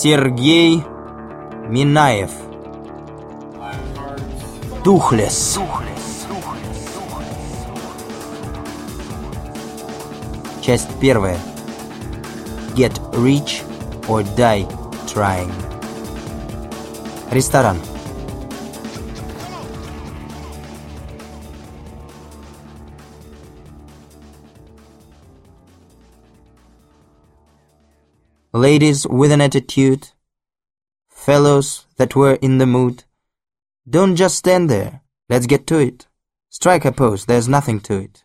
Сергей Минаев. Духлес. Часть первая. Get rich or die trying. Ресторан. Ladies with an attitude, fellows that were in the mood, don't just stand there, let's get to it. Strike a pose, there's nothing to it.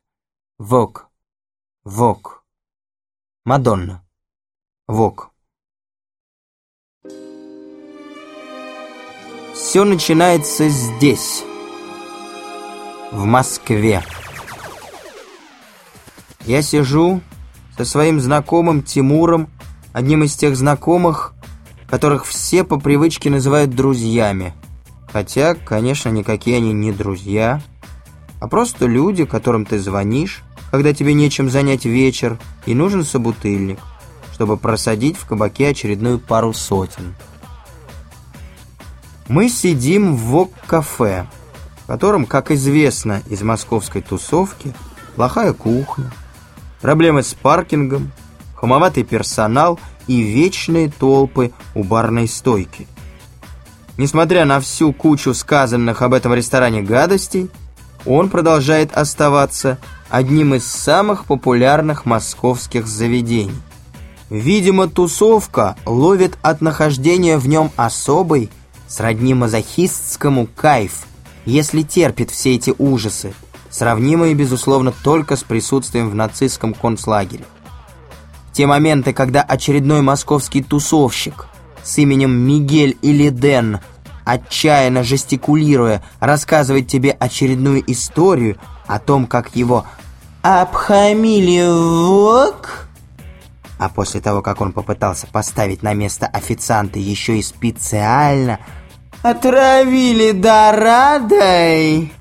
Vogue, Vogue. Madonna, Vogue. Все начинается здесь, в Москве. Я сижу со своим знакомым Тимуром, одним из тех знакомых, которых все по привычке называют друзьями. Хотя, конечно, никакие они не друзья, а просто люди, которым ты звонишь, когда тебе нечем занять вечер, и нужен собутыльник, чтобы просадить в кабаке очередную пару сотен. Мы сидим в ВОК-кафе, в котором, как известно из московской тусовки, плохая кухня, проблемы с паркингом, хамоватый персонал и вечные толпы у барной стойки. Несмотря на всю кучу сказанных об этом ресторане гадостей, он продолжает оставаться одним из самых популярных московских заведений. Видимо, тусовка ловит от нахождения в нем особый, сродни мазохистскому кайф, если терпит все эти ужасы, сравнимые, безусловно, только с присутствием в нацистском концлагере. Те моменты, когда очередной московский тусовщик с именем Мигель или Ден, отчаянно жестикулируя, рассказывает тебе очередную историю о том, как его обхамили вок, а после того, как он попытался поставить на место официанта еще и специально отравили дорадой,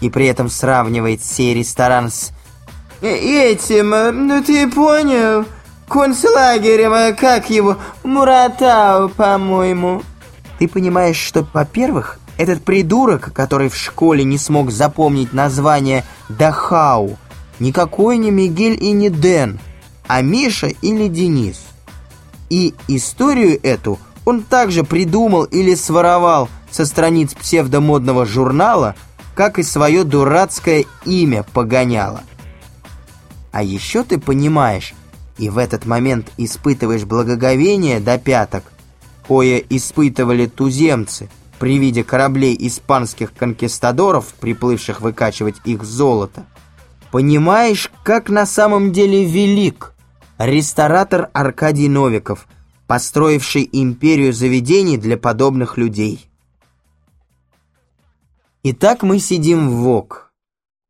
и при этом сравнивает сей ресторан с э, этим, э, ну ты понял, концлагерем, как его, Муратау, по-моему. Ты понимаешь, что, во-первых, этот придурок, который в школе не смог запомнить название Дахау, никакой не Мигель и не Дэн, а Миша или Денис. И историю эту он также придумал или своровал со страниц псевдомодного журнала, как и свое дурацкое имя погоняло. А еще ты понимаешь, и в этот момент испытываешь благоговение до пяток, кое испытывали туземцы при виде кораблей испанских конкистадоров, приплывших выкачивать их золото. Понимаешь, как на самом деле велик ресторатор Аркадий Новиков, построивший империю заведений для подобных людей. Итак, мы сидим в ВОК.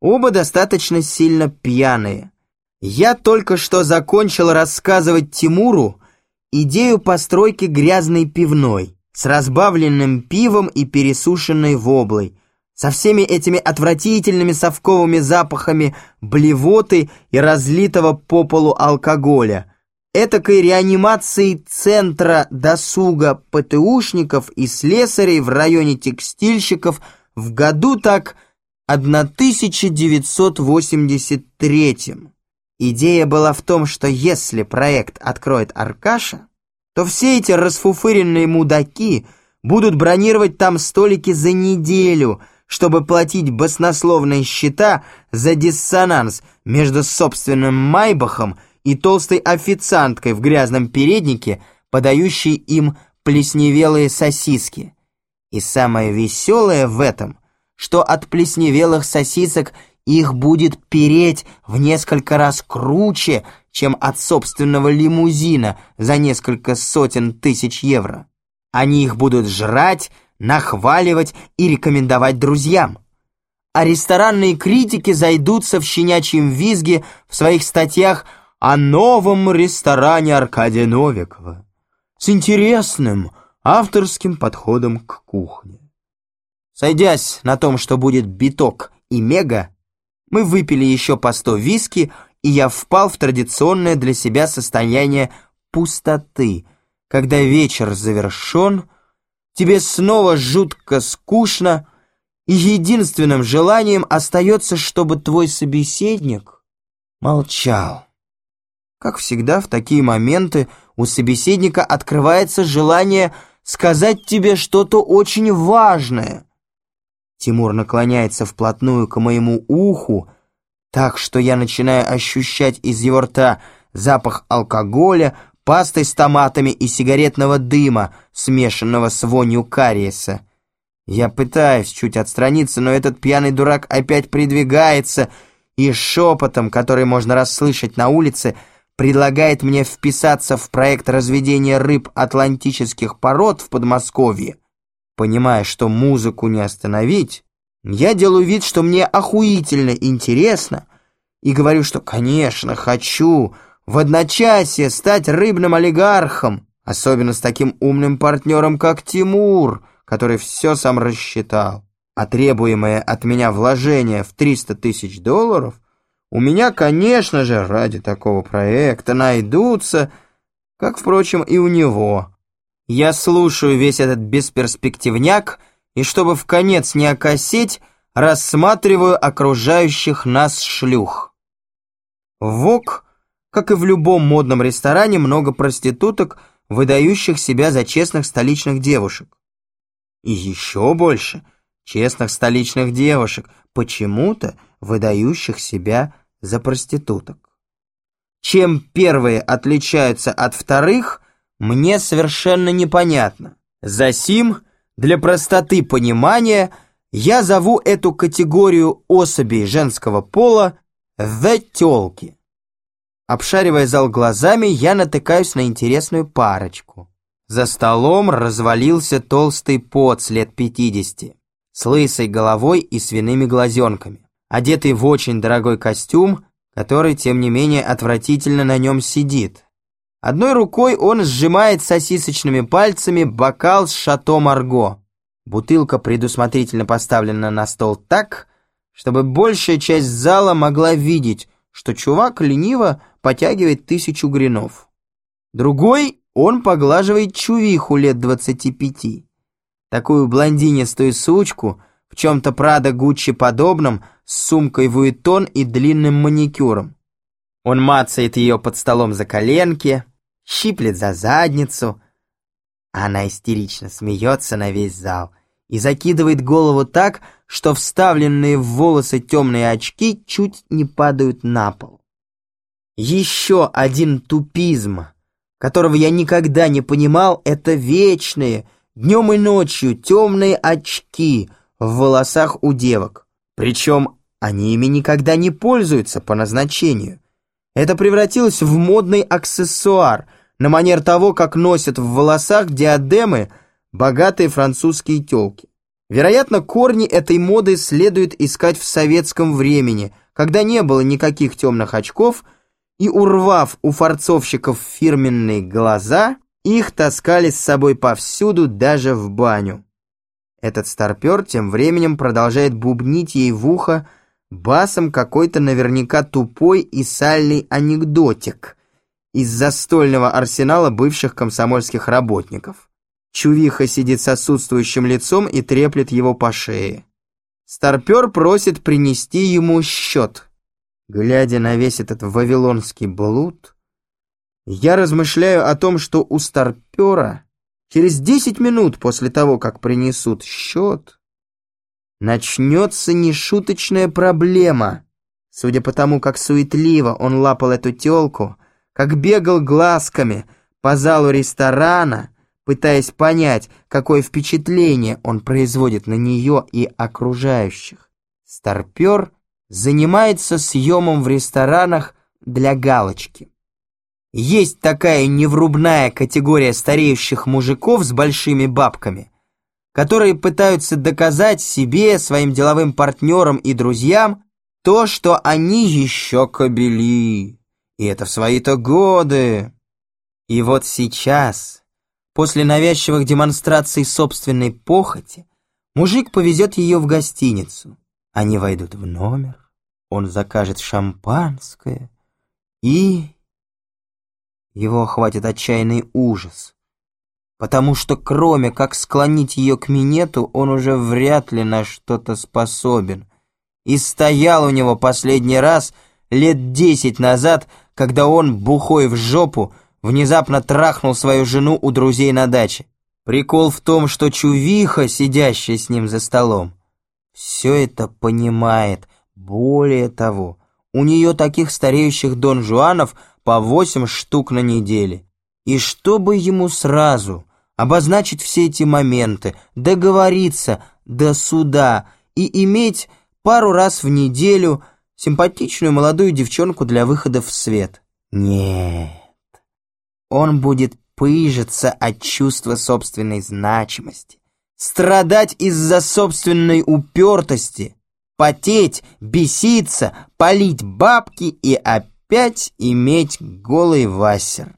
Оба достаточно сильно пьяные. Я только что закончил рассказывать Тимуру идею постройки грязной пивной с разбавленным пивом и пересушенной воблой, со всеми этими отвратительными совковыми запахами блевоты и разлитого по полу алкоголя, этакой реанимацией центра досуга ПТУшников и слесарей в районе текстильщиков в году так 1983 Идея была в том, что если проект откроет Аркаша, то все эти расфуфыренные мудаки будут бронировать там столики за неделю – чтобы платить баснословные счета за диссонанс между собственным Майбахом и толстой официанткой в грязном переднике, подающей им плесневелые сосиски. И самое веселое в этом, что от плесневелых сосисок их будет переть в несколько раз круче, чем от собственного лимузина за несколько сотен тысяч евро. Они их будут жрать, нахваливать и рекомендовать друзьям. А ресторанные критики зайдутся в щенячьем визге в своих статьях о новом ресторане Аркадия Новикова с интересным авторским подходом к кухне. Сойдясь на том, что будет биток и мега, мы выпили еще по сто виски, и я впал в традиционное для себя состояние пустоты, когда вечер завершен, тебе снова жутко скучно, и единственным желанием остается, чтобы твой собеседник молчал. Как всегда, в такие моменты у собеседника открывается желание сказать тебе что-то очень важное. Тимур наклоняется вплотную к моему уху, так что я начинаю ощущать из его рта запах алкоголя, пастой с томатами и сигаретного дыма, смешанного с вонью кариеса. Я пытаюсь чуть отстраниться, но этот пьяный дурак опять придвигается и шепотом, который можно расслышать на улице, предлагает мне вписаться в проект разведения рыб атлантических пород в Подмосковье. Понимая, что музыку не остановить, я делаю вид, что мне охуительно интересно, и говорю, что, конечно, хочу в одночасье стать рыбным олигархом, особенно с таким умным партнером, как Тимур, который все сам рассчитал. А требуемое от меня вложение в 300 тысяч долларов — у меня, конечно же, ради такого проекта найдутся, как, впрочем, и у него. Я слушаю весь этот бесперспективняк, и чтобы в конец не окосеть, рассматриваю окружающих нас шлюх. ВОК, как и в любом модном ресторане, много проституток, выдающих себя за честных столичных девушек. И еще больше честных столичных девушек, почему-то выдающих себя за проституток. Чем первые отличаются от вторых, мне совершенно непонятно. Засим, для простоты понимания, я зову эту категорию особей женского пола «the тёлки». Обшаривая зал глазами, я натыкаюсь на интересную парочку. За столом развалился толстый поц лет пятидесяти, с лысой головой и свиными глазенками одетый в очень дорогой костюм, который, тем не менее, отвратительно на нем сидит. Одной рукой он сжимает сосисочными пальцами бокал с шато Марго. Бутылка предусмотрительно поставлена на стол так, чтобы большая часть зала могла видеть, что чувак лениво потягивает тысячу гринов. Другой он поглаживает чувиху лет двадцати пяти. Такую блондинистую сучку в чем-то Прада Гуччи подобном – с сумкой Вуитон и длинным маникюром. Он мацает ее под столом за коленки, щиплет за задницу. Она истерично смеется на весь зал и закидывает голову так, что вставленные в волосы темные очки чуть не падают на пол. Еще один тупизм, которого я никогда не понимал, это вечные, днем и ночью, темные очки в волосах у девок. Причем они ими никогда не пользуются по назначению. Это превратилось в модный аксессуар, на манер того, как носят в волосах диадемы богатые французские тёлки. Вероятно, корни этой моды следует искать в советском времени, когда не было никаких темных очков, и урвав у фарцовщиков фирменные глаза, их таскали с собой повсюду, даже в баню. Этот старпер тем временем продолжает бубнить ей в ухо, басом какой-то наверняка тупой и сальный анекдотик из застольного арсенала бывших комсомольских работников. Чувиха сидит с отсутствующим лицом и треплет его по шее. Старпер просит принести ему счет. Глядя на весь этот вавилонский блуд, я размышляю о том, что у старпера через 10 минут после того, как принесут счет, начнется нешуточная проблема. Судя по тому, как суетливо он лапал эту тёлку, как бегал глазками по залу ресторана, пытаясь понять, какое впечатление он производит на неё и окружающих. Старпёр занимается съемом в ресторанах для галочки. Есть такая неврубная категория стареющих мужиков с большими бабками – которые пытаются доказать себе, своим деловым партнерам и друзьям то, что они еще кобели. И это в свои-то годы. И вот сейчас, после навязчивых демонстраций собственной похоти, мужик повезет ее в гостиницу. Они войдут в номер, он закажет шампанское и... Его охватит отчаянный ужас. потому что кроме как склонить ее к минету, он уже вряд ли на что-то способен. И стоял у него последний раз лет десять назад, когда он, бухой в жопу, внезапно трахнул свою жену у друзей на даче. Прикол в том, что чувиха, сидящая с ним за столом, все это понимает. Более того, у нее таких стареющих Дон Жуанов по восемь штук на неделе. И чтобы ему сразу обозначить все эти моменты, договориться до суда и иметь пару раз в неделю симпатичную молодую девчонку для выхода в свет. Нет, он будет пыжиться от чувства собственной значимости, страдать из-за собственной упертости, потеть, беситься, полить бабки и опять иметь голый вассер.